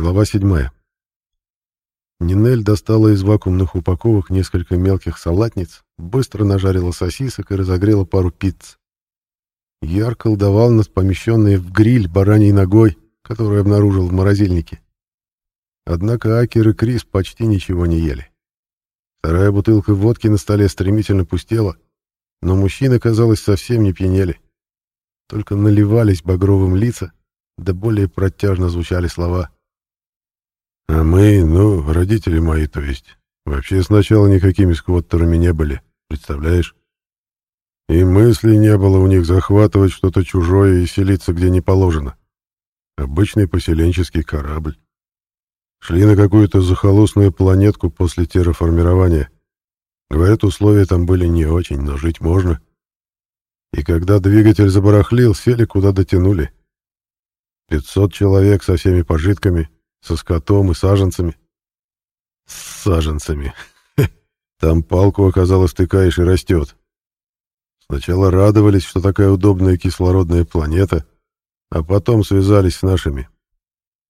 Глава 7. Нинель достала из вакуумных упаковок несколько мелких салатниц, быстро нажарила сосисок и разогрела пару пиц. Яр колдовал над помещенной в гриль бараньей ногой, которую обнаружил в морозильнике. Однако Акер и Крис почти ничего не ели. Вторая бутылка водки на столе стремительно пустела, но мужчины, казалось, совсем не пьянели. Только наливались багровым лица, да более протяжно звучали слова. «А мы, ну, родители мои, то есть, вообще сначала никакими сквоттерами не были, представляешь? И мысли не было у них захватывать что-то чужое и селиться где не положено. Обычный поселенческий корабль. Шли на какую-то захолустную планетку после терраформирования. Говорят, условия там были не очень, но жить можно. И когда двигатель забарахлил, сели куда дотянули. Пятьсот человек со всеми пожитками, со скотом и саженцами. С саженцами. Там палку, оказалось, тыкаешь и растет. Сначала радовались, что такая удобная кислородная планета, а потом связались с нашими.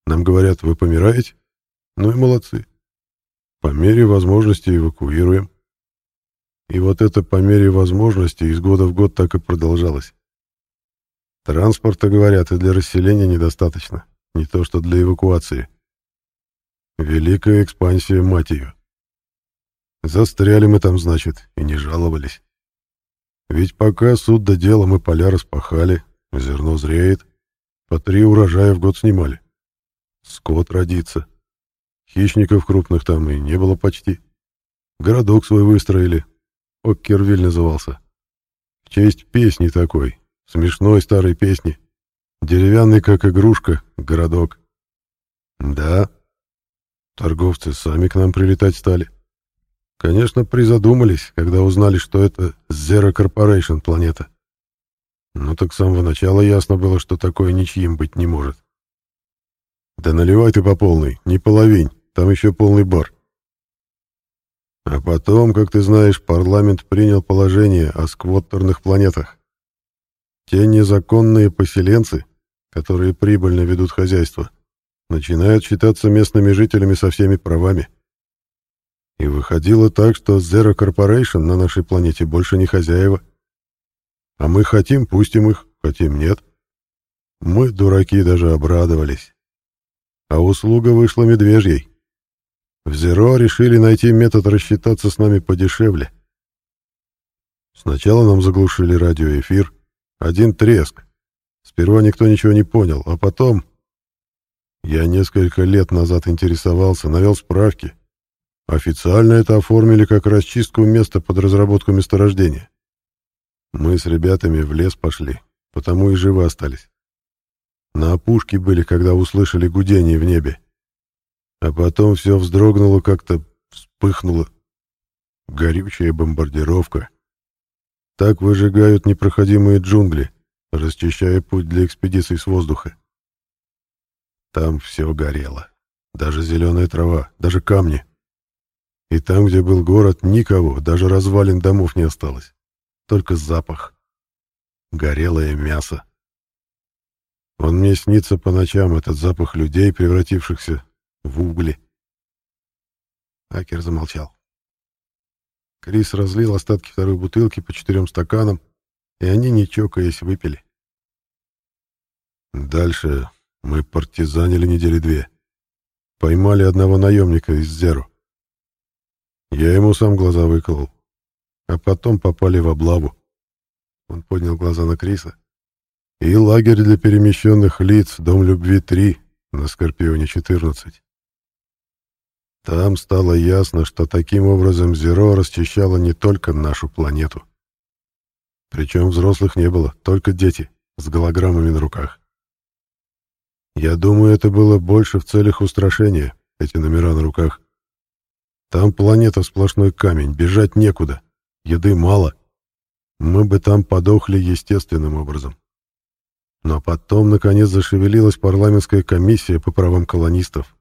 Нам говорят, вы помираете? Ну и молодцы. По мере возможности эвакуируем. И вот это по мере возможности из года в год так и продолжалось. Транспорта, говорят, и для расселения недостаточно, не то что для эвакуации. Великая экспансия, мать ее. Застряли мы там, значит, и не жаловались. Ведь пока суд до дела мы поля распахали, зерно зреет, по три урожая в год снимали. Скот родится. Хищников крупных там и не было почти. Городок свой выстроили. Оккервиль назывался. В честь песни такой, смешной старой песни. Деревянный, как игрушка, городок. Да, торговцы сами к нам прилетать стали. Конечно, призадумались, когда узнали, что это Zero Corporation планета. Но так с самого начала ясно было, что такое ничьим быть не может. Да наливай ты по полной, не половинь, там еще полный бар. А потом, как ты знаешь, парламент принял положение о сквоттерных планетах. Те незаконные поселенцы, которые прибыльно ведут хозяйство, начинают считаться местными жителями со всеми правами. И выходило так, что Zero Corporation на нашей планете больше не хозяева. А мы хотим, пустим их, хотим, нет. Мы, дураки, даже обрадовались. А услуга вышла медвежьей. В Зеро решили найти метод рассчитаться с нами подешевле. Сначала нам заглушили радиоэфир. Один треск. Сперва никто ничего не понял, а потом... Я несколько лет назад интересовался, навел справки. Официально это оформили как расчистку места под разработку месторождения. Мы с ребятами в лес пошли, потому и живы остались. На опушке были, когда услышали гудение в небе. А потом все вздрогнуло как-то, вспыхнуло. Горючая бомбардировка. Так выжигают непроходимые джунгли, расчищая путь для экспедиций с воздуха. Там все горело. Даже зеленая трава, даже камни. И там, где был город, никого, даже развалин домов не осталось. Только запах. Горелое мясо. Он мне снится по ночам, этот запах людей, превратившихся в угли. Акер замолчал. Крис разлил остатки второй бутылки по четырем стаканам, и они, не чокаясь, выпили. Дальше мы партизанили недели две. Поймали одного наемника из Зеру. Я ему сам глаза выколол. А потом попали в облаву. Он поднял глаза на Криса. И лагерь для перемещенных лиц, Дом любви 3, на Скорпионе 14. Там стало ясно, что таким образом Зеро расчищало не только нашу планету. Причем взрослых не было, только дети с голограммами на руках. Я думаю, это было больше в целях устрашения, эти номера на руках. Там планета сплошной камень, бежать некуда, еды мало. Мы бы там подохли естественным образом. Но потом, наконец, зашевелилась парламентская комиссия по правам колонистов.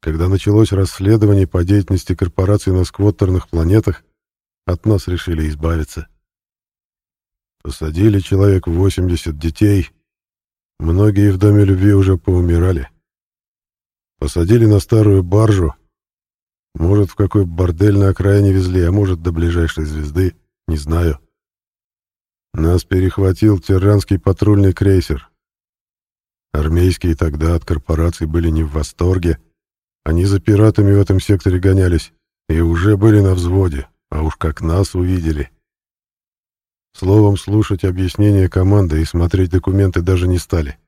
Когда началось расследование по деятельности корпораций на сквоттерных планетах, от нас решили избавиться. Посадили человек 80 детей, Многие в Доме любви уже поумирали. Посадили на старую баржу. Может, в какой бордель на окраине везли, а может, до ближайшей звезды. Не знаю. Нас перехватил тиранский патрульный крейсер. Армейские тогда от корпораций были не в восторге. Они за пиратами в этом секторе гонялись и уже были на взводе, а уж как нас увидели. Словом, слушать объяснения команды и смотреть документы даже не стали.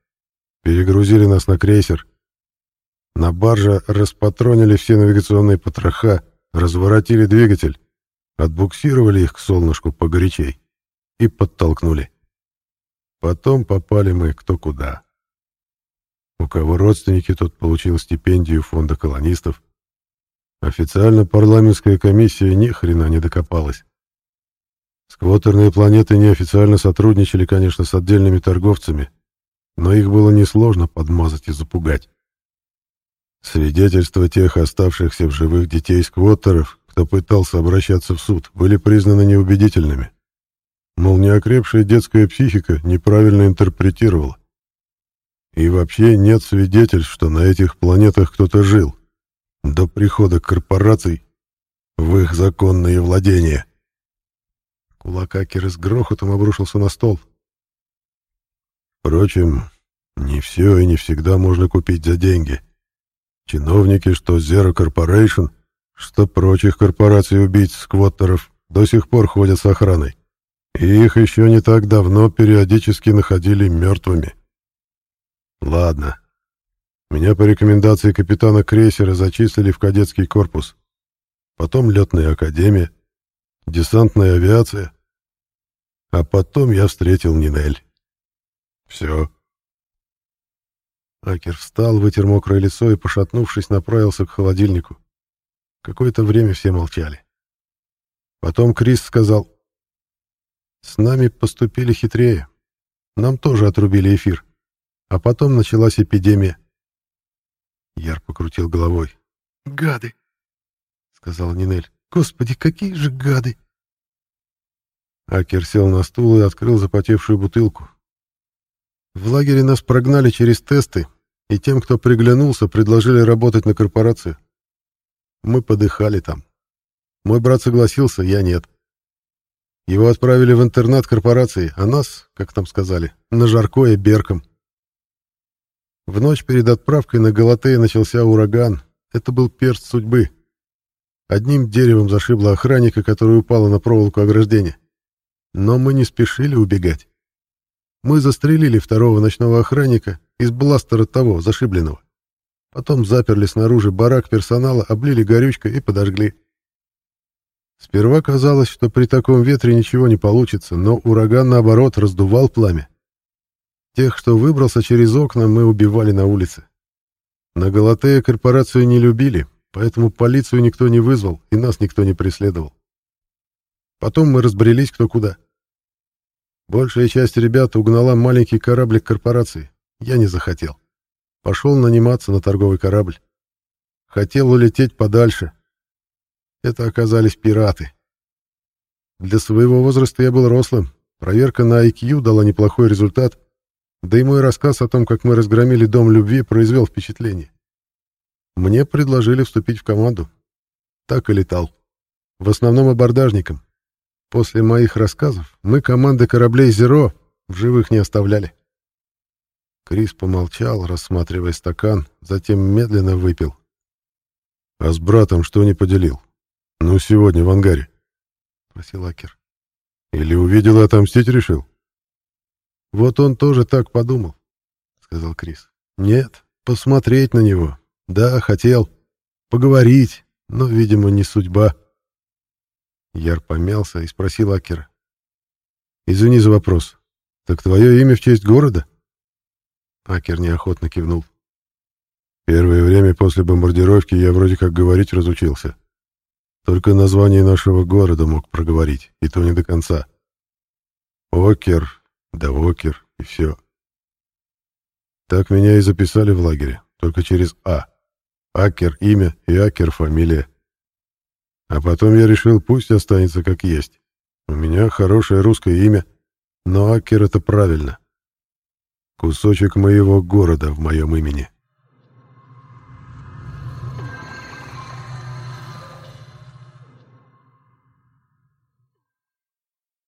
Перегрузили нас на крейсер. На барже распатронили все навигационные потроха, разворотили двигатель, отбуксировали их к солнышку погорячей и подтолкнули. Потом попали мы кто куда. У кого родственники, тот получил стипендию фонда колонистов. Официально парламентская комиссия ни хрена не докопалась. Сквотерные планеты неофициально сотрудничали, конечно, с отдельными торговцами, но их было несложно подмазать и запугать. Свидетельства тех оставшихся в живых детей сквоттеров, кто пытался обращаться в суд, были признаны неубедительными. Мол, неокрепшая детская психика неправильно интерпретировала. И вообще нет свидетельств, что на этих планетах кто-то жил до прихода корпораций в их законные владения. Кулак Акера с грохотом обрушился на стол. Впрочем, не все и не всегда можно купить за деньги. Чиновники, что Zero Corporation, что прочих корпораций-убийц-сквоттеров, до сих пор ходят с охраной. И их еще не так давно периодически находили мертвыми. Ладно. Меня по рекомендации капитана крейсера зачислили в кадетский корпус. Потом летная академия, десантная авиация. А потом я встретил Нинель. Все. Акер встал, вытер мокрое лицо и, пошатнувшись, направился к холодильнику. Какое-то время все молчали. Потом Крис сказал, «С нами поступили хитрее. Нам тоже отрубили эфир. А потом началась эпидемия. Яр покрутил головой. «Гады!» — сказал Нинель. «Господи, какие же гады!» Акер сел на стул и открыл запотевшую бутылку. В лагере нас прогнали через тесты, и тем, кто приглянулся, предложили работать на корпорацию. Мы подыхали там. Мой брат согласился, я нет. Его отправили в интернат корпорации, а нас, как там сказали, на жаркое берком. В ночь перед отправкой на Галатея начался ураган. Это был перст судьбы. Одним деревом зашибло охранника, который упал на проволоку ограждения. Но мы не спешили убегать. Мы застрелили второго ночного охранника из бластера того, зашибленного. Потом заперли снаружи барак персонала, облили горючкой и подожгли. Сперва казалось, что при таком ветре ничего не получится, но ураган, наоборот, раздувал пламя. Тех, что выбрался через окна, мы убивали на улице. На Галатея корпорацию не любили, поэтому полицию никто не вызвал, и нас никто не преследовал. Потом мы разбрелись кто куда. Большая часть ребят угнала маленький кораблик корпорации. Я не захотел. Пошел наниматься на торговый корабль. Хотел улететь подальше. Это оказались пираты. Для своего возраста я был рослым. Проверка на IQ дала неплохой результат — да и мой рассказ о том, как мы разгромили Дом Любви, произвел впечатление. Мне предложили вступить в команду. Так и летал. В основном абордажником. После моих рассказов мы команды кораблей «Зеро» в живых не оставляли. Крис помолчал, рассматривая стакан, затем медленно выпил. «А с братом что не поделил? Ну, сегодня в ангаре?» — спросил Акер. «Или увидел и отомстить решил?» Вот он тоже так подумал, сказал Крис. Нет, посмотреть на него. Да, хотел. Поговорить, но, видимо, не судьба. Яр помялся и спросил Акера. «Извини за вопрос. Так твое имя в честь города?» Акер неохотно кивнул. «Первое время после бомбардировки я вроде как говорить разучился. Только название нашего города мог проговорить, и то не до конца. Окер, да Вокер и все. Так меня и записали в лагере, только через А. Акер — имя и Акер — фамилия. А потом я решил, пусть останется как есть. У меня хорошее русское имя, но Акер — это правильно. Кусочек моего города в моем имени.